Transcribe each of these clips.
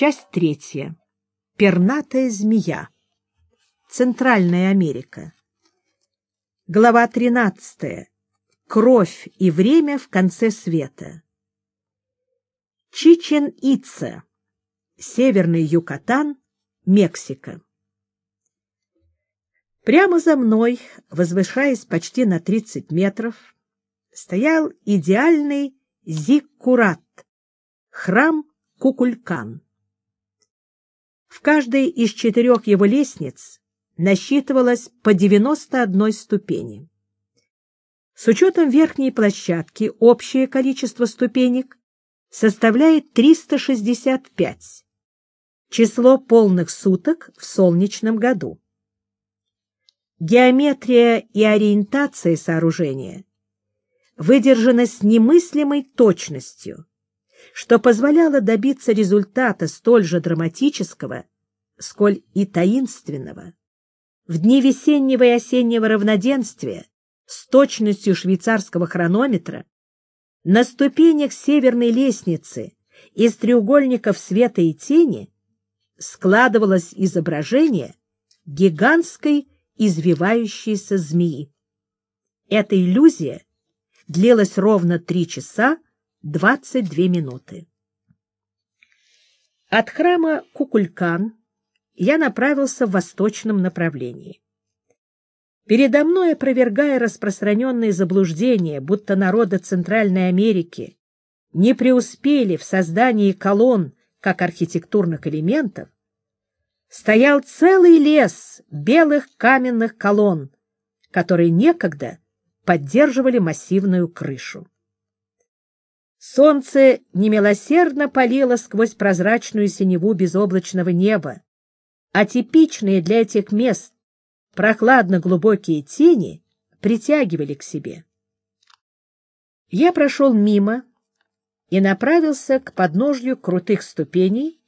Часть третья. Пернатая змея. Центральная Америка. Глава тринадцатая. Кровь и время в конце света. Чичен-Ица. Северный Юкатан, Мексика. Прямо за мной, возвышаясь почти на 30 метров, стоял идеальный Зиккурат, храм Кукулькан. В каждой из четырех его лестниц насчитывалось по 91 ступени. С учетом верхней площадки общее количество ступенек составляет 365, число полных суток в солнечном году. Геометрия и ориентация сооружения выдержаны с немыслимой точностью, что позволяло добиться результата столь же драматического, сколь и таинственного. В дни весеннего и осеннего равноденствия с точностью швейцарского хронометра на ступенях северной лестницы из треугольников света и тени складывалось изображение гигантской извивающейся змеи. Эта иллюзия длилась ровно три часа двадцать две минуты. От храма Кукулькан я направился в восточном направлении. Передо мной, опровергая распространенные заблуждения, будто народы Центральной Америки не преуспели в создании колонн как архитектурных элементов, стоял целый лес белых каменных колонн, которые некогда поддерживали массивную крышу. Солнце немилосердно палило сквозь прозрачную синеву безоблачного неба, а типичные для этих мест прохладно-глубокие тени притягивали к себе. Я прошел мимо и направился к подножью крутых ступеней,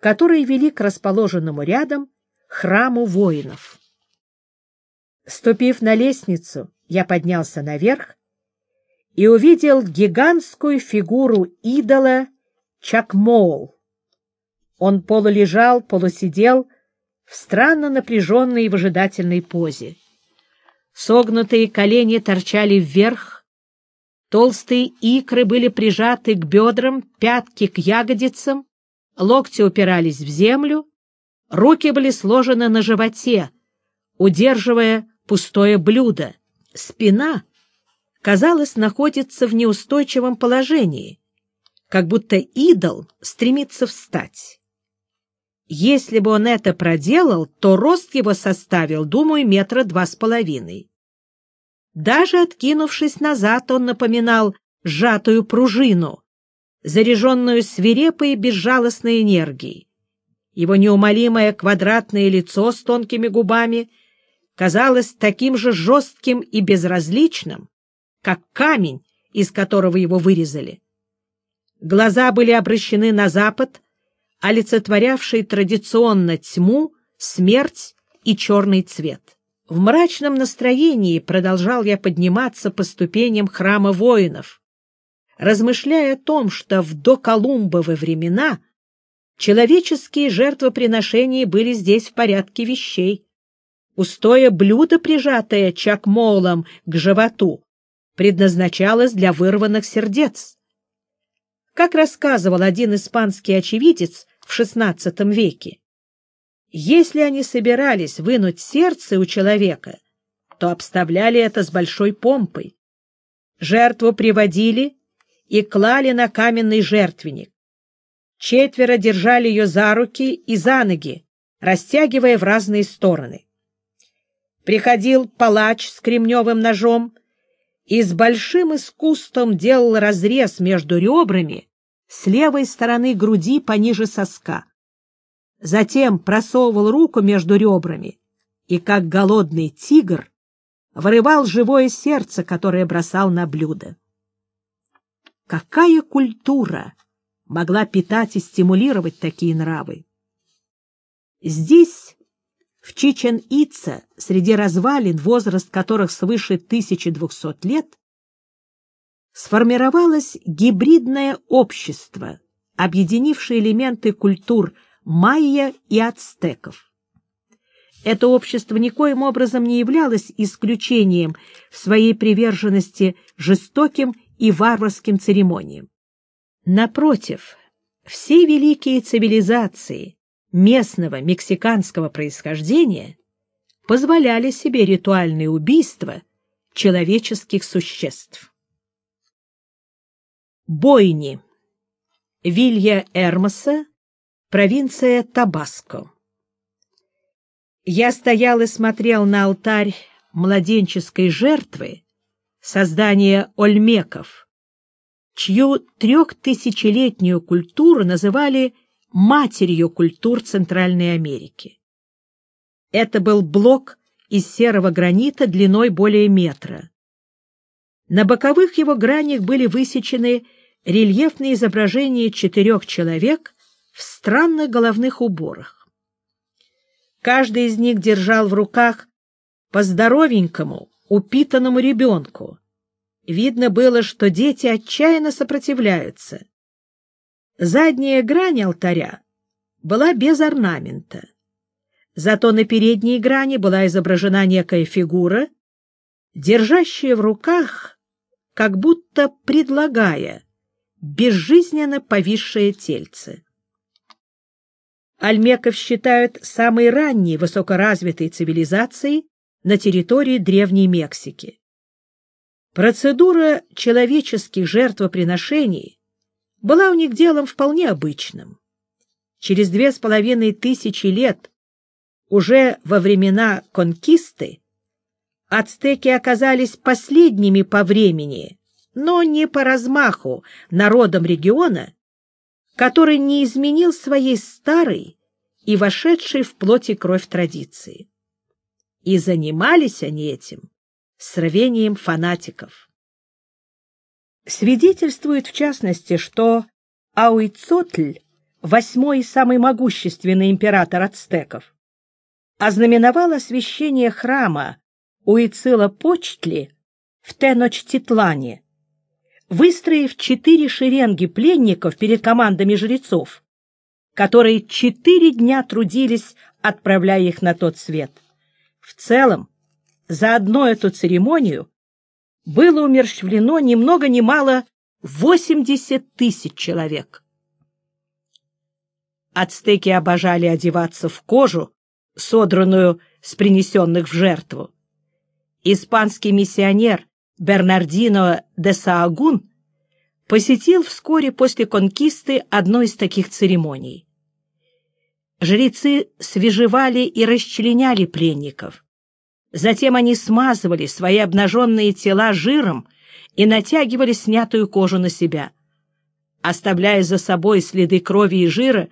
которые вели к расположенному рядом храму воинов. Ступив на лестницу, я поднялся наверх и увидел гигантскую фигуру идола Чакмоул. Он полулежал, полусидел в странно напряженной и выжидательной позе. Согнутые колени торчали вверх, толстые икры были прижаты к бедрам, пятки к ягодицам, локти упирались в землю, руки были сложены на животе, удерживая пустое блюдо. Спина, казалось, находится в неустойчивом положении, как будто идол стремится встать. Если бы он это проделал, то рост его составил, думаю, метра два с половиной. Даже откинувшись назад, он напоминал сжатую пружину, заряженную свирепой и безжалостной энергией. Его неумолимое квадратное лицо с тонкими губами казалось таким же жестким и безразличным, как камень, из которого его вырезали. Глаза были обращены на запад, олицетворявший традиционно тьму, смерть и черный цвет. В мрачном настроении продолжал я подниматься по ступеням храма воинов, размышляя о том, что в доколумбовы времена человеческие жертвоприношения были здесь в порядке вещей. Пустое блюдо, прижатое чакмолом к животу, предназначалось для вырванных сердец. Как рассказывал один испанский очевидец в XVI веке, если они собирались вынуть сердце у человека, то обставляли это с большой помпой. Жертву приводили и клали на каменный жертвенник. Четверо держали ее за руки и за ноги, растягивая в разные стороны. Приходил палач с кремневым ножом и с большим искусством делал разрез между ребрами с левой стороны груди пониже соска. Затем просовывал руку между ребрами и, как голодный тигр, вырывал живое сердце, которое бросал на блюдо. Какая культура могла питать и стимулировать такие нравы? Здесь, в Чичен-Ице, среди развалин, возраст которых свыше 1200 лет, сформировалось гибридное общество, объединивший элементы культур майя и ацтеков. Это общество никоим образом не являлось исключением в своей приверженности жестоким и варварским церемониям. Напротив, все великие цивилизации местного мексиканского происхождения позволяли себе ритуальные убийства человеческих существ. Бойни. Вилья Эрмоса, провинция Табаско. Я стоял и смотрел на алтарь младенческой жертвы, создания ольмеков, чью трехтысячелетнюю культуру называли матерью культур Центральной Америки. Это был блок из серого гранита длиной более метра. На боковых его гранях были высечены рельефные изображения четырех человек в странных головных уборах. Каждый из них держал в руках по здоровенькому, упитанному ребенку. Видно было, что дети отчаянно сопротивляются. Задняя грань алтаря была без орнамента. Зато на передней грани была изображена некая фигура, держащая в руках, как будто предлагая, безжизненно повисшее тельце. Альмеков считают самой ранней высокоразвитой цивилизацией на территории Древней Мексики. Процедура человеческих жертвоприношений была у них делом вполне обычным. Через две с половиной тысячи лет, уже во времена конкисты, ацтеки оказались последними по времени, но не по размаху народом региона, который не изменил своей старой и вошедшей в плоть и кровь традиции. И занимались они этим с рвением фанатиков. Свидетельствует в частности, что Ауицотль, восьмой и самый могущественный император ацтеков, ознаменовал освящение храма Уицила-Почтли в Теночтитлане, выстроив четыре шеренги пленников перед командами жрецов, которые четыре дня трудились, отправляя их на тот свет. В целом, за одну эту церемонию было умерщвлено ни много ни мало 80 тысяч человек. Ацтеки обожали одеваться в кожу, содранную с принесенных в жертву. Испанский миссионер Бернардино де Саагун посетил вскоре после конкисты одну из таких церемоний. Жрецы свежевали и расчленяли пленников. Затем они смазывали свои обнаженные тела жиром и натягивали снятую кожу на себя. Оставляя за собой следы крови и жира,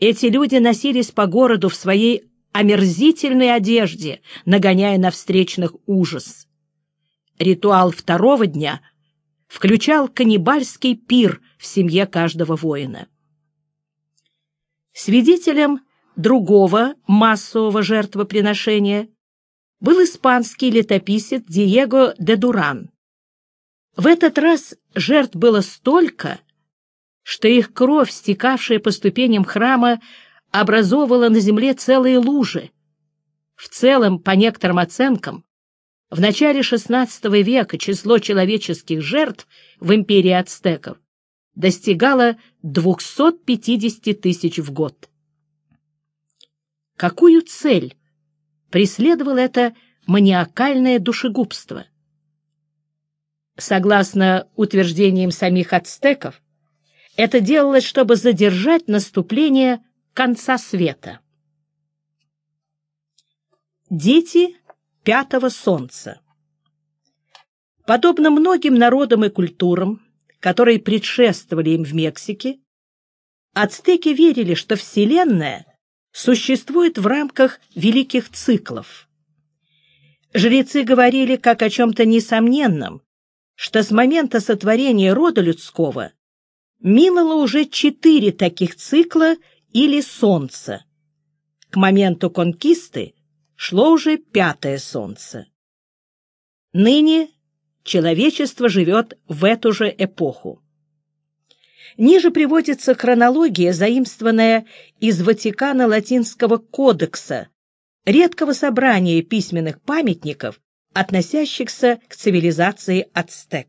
эти люди носились по городу в своей омерзительной одежде, нагоняя на встречных ужас. Ритуал второго дня включал каннибальский пир в семье каждого воина. Свидетелем другого массового жертвоприношения был испанский летописец Диего де Дуран. В этот раз жертв было столько, что их кровь, стекавшая по ступеням храма, образовывала на земле целые лужи. В целом, по некоторым оценкам, в начале XVI века число человеческих жертв в империи ацтеков достигало 250 тысяч в год. Какую цель преследовало это маниакальное душегубство? Согласно утверждениям самих ацтеков, это делалось, чтобы задержать наступление конца света. Дети пятого солнца. Подобно многим народам и культурам, которые предшествовали им в Мексике, ацтеки верили, что Вселенная существует в рамках великих циклов. Жрецы говорили как о чем-то несомненном, что с момента сотворения рода людского минуло уже четыре таких цикла или солнца. К моменту конкисты шло уже пятое солнце. Ныне человечество живет в эту же эпоху. Ниже приводится хронология, заимствованная из Ватикана Латинского кодекса, редкого собрания письменных памятников, относящихся к цивилизации ацтек.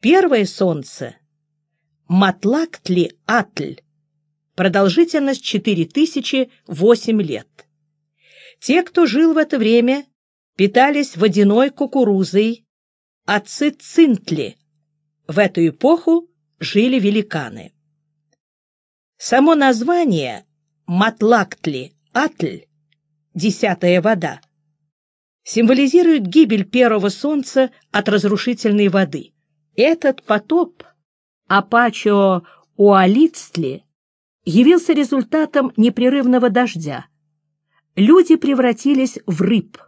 Первое солнце — Матлактли-Атль, продолжительность 4008 лет. Те, кто жил в это время, питались водяной кукурузой, ацицинтли. В эту эпоху жили великаны. Само название Матлактли, Атль, десятая вода, символизирует гибель первого солнца от разрушительной воды. Этот потоп, Апачо Уалицтли, явился результатом непрерывного дождя. Люди превратились в рыб.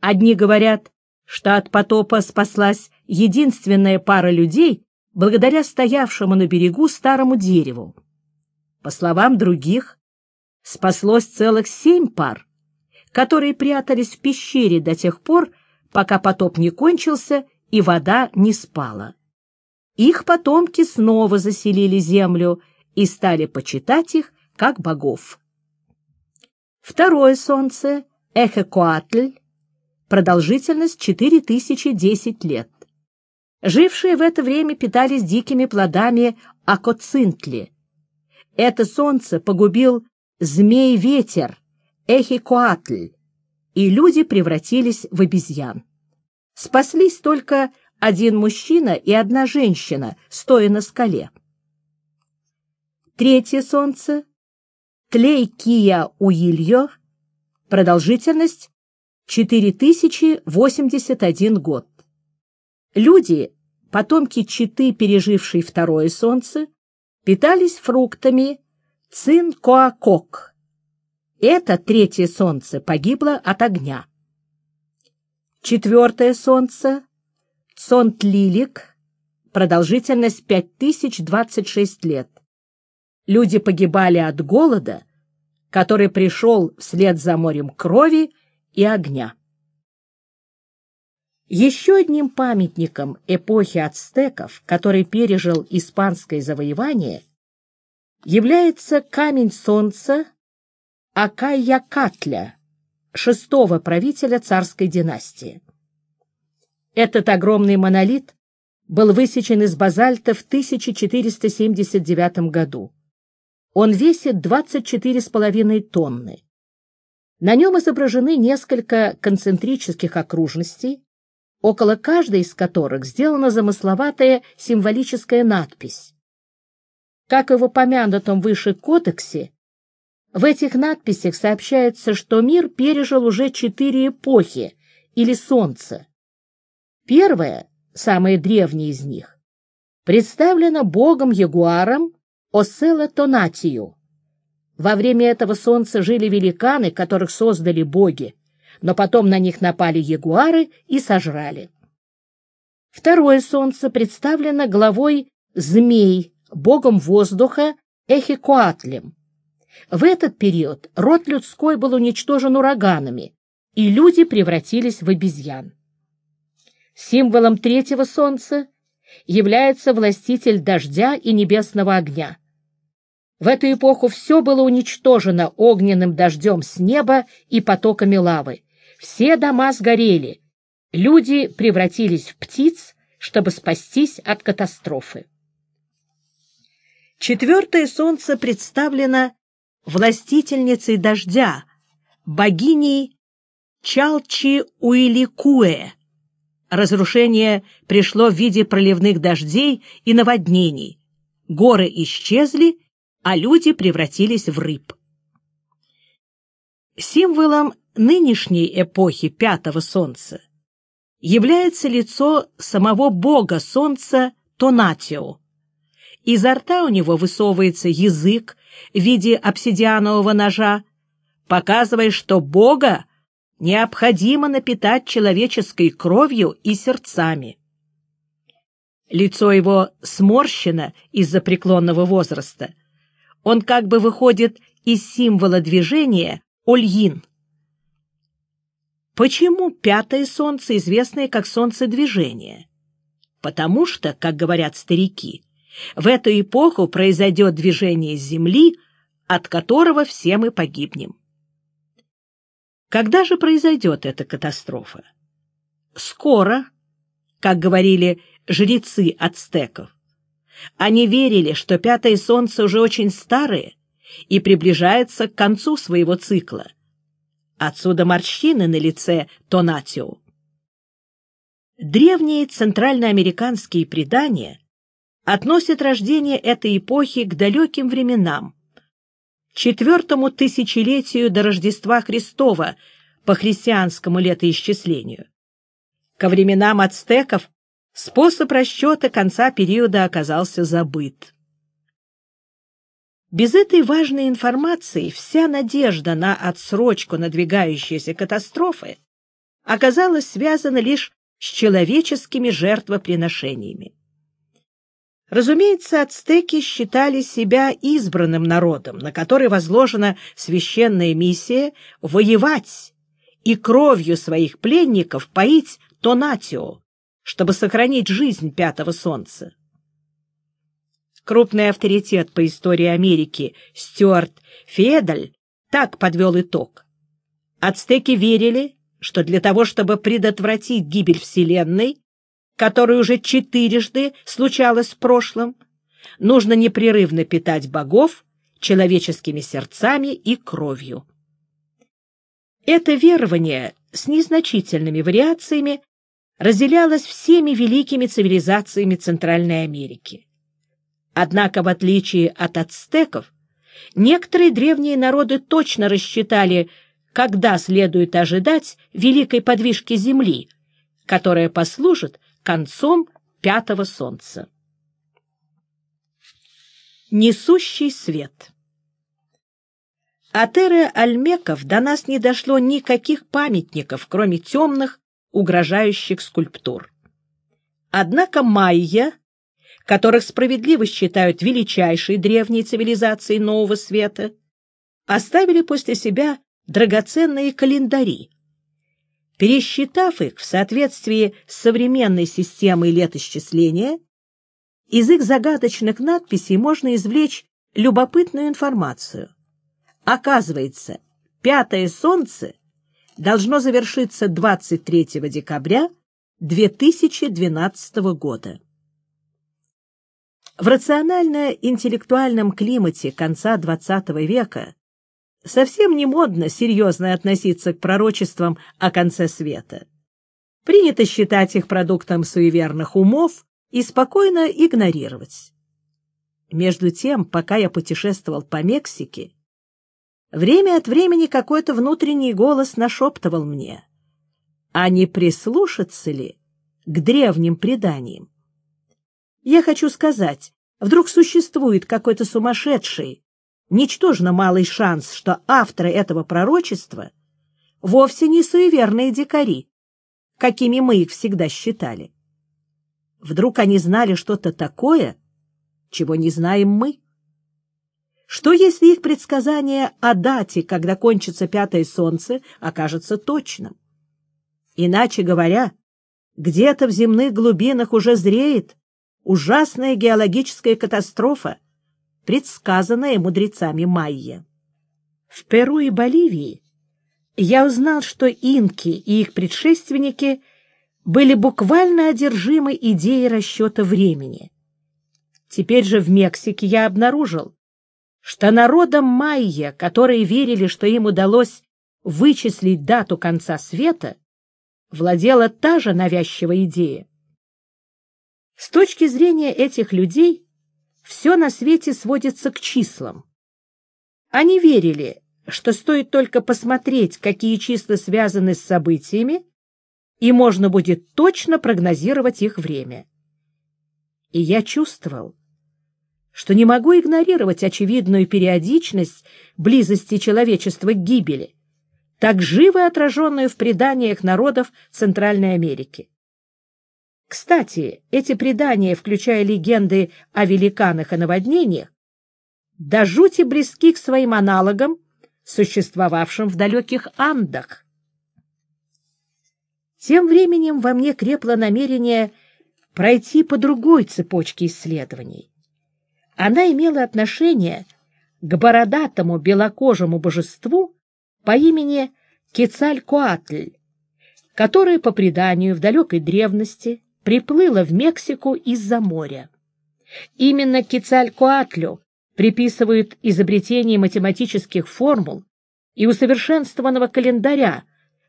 Одни говорят, что от потопа спаслась единственная пара людей благодаря стоявшему на берегу старому дереву. По словам других, спаслось целых семь пар, которые прятались в пещере до тех пор, пока потоп не кончился и вода не спала. Их потомки снова заселили землю и стали почитать их как богов. Второе солнце, Эхекоатль, продолжительность 4010 лет. Жившие в это время питались дикими плодами акоцинтли. Это солнце погубил змей-ветер, Эхикоатль, и люди превратились в обезьян. Спаслись только один мужчина и одна женщина, стоя на скале. Третье солнце — Тлейкия Уильё, продолжительность 4081 год. Люди, потомки Читы, пережившие второе солнце, питались фруктами цинкоакок. Это третье солнце погибло от огня. Четвертое солнце — Цонтлилик, продолжительность 5026 лет. Люди погибали от голода, который пришел вслед за морем крови и огня. Еще одним памятником эпохи ацтеков, который пережил испанское завоевание, является камень солнца Акайякатля, шестого правителя царской династии. Этот огромный монолит был высечен из базальта в 1479 году. Он весит 24,5 тонны. На нем изображены несколько концентрических окружностей, около каждой из которых сделана замысловатая символическая надпись. Как и в упомянутом выше кодексе, в этих надписях сообщается, что мир пережил уже четыре эпохи или солнца. Первая, самая древняя из них, представлена богом-ягуаром Осела Тонатию, во время этого солнца жили великаны, которых создали боги, но потом на них напали ягуары и сожрали. Второе солнце представлено главой змей, богом воздуха Эхикуатлем. В этот период род людской был уничтожен ураганами, и люди превратились в обезьян. Символом третьего солнца является властитель дождя и небесного огня. В эту эпоху все было уничтожено огненным дождем с неба и потоками лавы. Все дома сгорели. Люди превратились в птиц, чтобы спастись от катастрофы. Четвертое солнце представлено властительницей дождя, богиней Чалчи Уиликуэ. Разрушение пришло в виде проливных дождей и наводнений. Горы исчезли, а люди превратились в рыб. Символом нынешней эпохи пятого солнца является лицо самого бога солнца Тонатио. Изо рта у него высовывается язык в виде обсидианового ножа, показывая, что бога необходимо напитать человеческой кровью и сердцами. Лицо его сморщено из-за преклонного возраста, он как бы выходит из символа движения Ольин. Почему пятое солнце, известное как солнце движения? Потому что, как говорят старики, в эту эпоху произойдет движение Земли, от которого все мы погибнем. Когда же произойдет эта катастрофа? Скоро, как говорили жрецы ацтеков. Они верили, что пятое солнце уже очень старое и приближается к концу своего цикла. Отсюда морщины на лице Тонатио. Древние центральноамериканские предания относят рождение этой эпохи к далеким временам, четвертому тысячелетию до Рождества Христова по христианскому летоисчислению. Ко временам ацтеков способ расчета конца периода оказался забыт. Без этой важной информации вся надежда на отсрочку надвигающейся катастрофы оказалась связана лишь с человеческими жертвоприношениями. Разумеется, ацтеки считали себя избранным народом, на который возложена священная миссия воевать и кровью своих пленников поить Тонатио, чтобы сохранить жизнь Пятого Солнца. Крупный авторитет по истории Америки Стюарт Федаль так подвел итог. Ацтеки верили, что для того, чтобы предотвратить гибель Вселенной, которая уже четырежды случалась в прошлом, нужно непрерывно питать богов человеческими сердцами и кровью. Это верование с незначительными вариациями разделялось всеми великими цивилизациями Центральной Америки. Однако, в отличие от ацтеков, некоторые древние народы точно рассчитали, когда следует ожидать великой подвижки Земли, которая послужит концом пятого солнца. Несущий свет От эры Альмеков до нас не дошло никаких памятников, кроме темных, угрожающих скульптур. Однако майя, которых справедливо считают величайшей древней цивилизацией Нового Света, оставили после себя драгоценные календари, Пересчитав их в соответствии с современной системой летосчисления, из их загадочных надписей можно извлечь любопытную информацию. Оказывается, пятое солнце должно завершиться 23 декабря 2012 года. В рационально-интеллектуальном климате конца XX века совсем не модно серьезно относиться к пророчествам о конце света. Принято считать их продуктом суеверных умов и спокойно игнорировать. Между тем, пока я путешествовал по Мексике, время от времени какой-то внутренний голос нашептывал мне, а не прислушаться ли к древним преданиям. Я хочу сказать, вдруг существует какой-то сумасшедший, ничтожно малый шанс, что авторы этого пророчества вовсе не суеверные дикари, какими мы их всегда считали. Вдруг они знали что-то такое, чего не знаем мы? Что, если их предсказание о дате, когда кончится пятое солнце, окажется точным? Иначе говоря, где-то в земных глубинах уже зреет ужасная геологическая катастрофа, предсказанное мудрецами майя. В Перу и Боливии я узнал, что инки и их предшественники были буквально одержимы идеей расчета времени. Теперь же в Мексике я обнаружил, что народам майя, которые верили, что им удалось вычислить дату конца света, владела та же навязчивая идея. С точки зрения этих людей, все на свете сводится к числам. Они верили, что стоит только посмотреть, какие числа связаны с событиями, и можно будет точно прогнозировать их время. И я чувствовал, что не могу игнорировать очевидную периодичность близости человечества к гибели, так живо отраженную в преданиях народов Центральной Америки. Кстати, эти предания, включая легенды о великанах и наводнениях, до жути близки к своим аналогам, существовавшим в далеких Андах. Тем временем во мне крепло намерение пройти по другой цепочке исследований. она имела отношение к бородатому белокожему божеству по имени Кецалькоатль, которое, по преданию, в далекой древности приплыло в Мексику из-за моря. Именно Кецалькоатлю приписывают изобретение математических формул и усовершенствованного календаря,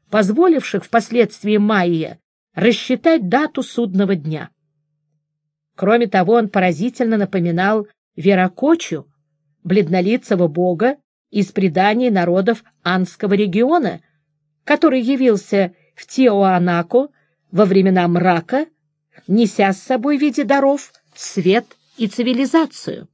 позволивших впоследствии майя рассчитать дату судного дня. Кроме того, он поразительно напоминал Веракочу, бледнолицего бога из преданий народов Анского региона, который явился в Теоанако во времена мрака, неся с собой в виде даров свет и цивилизацию.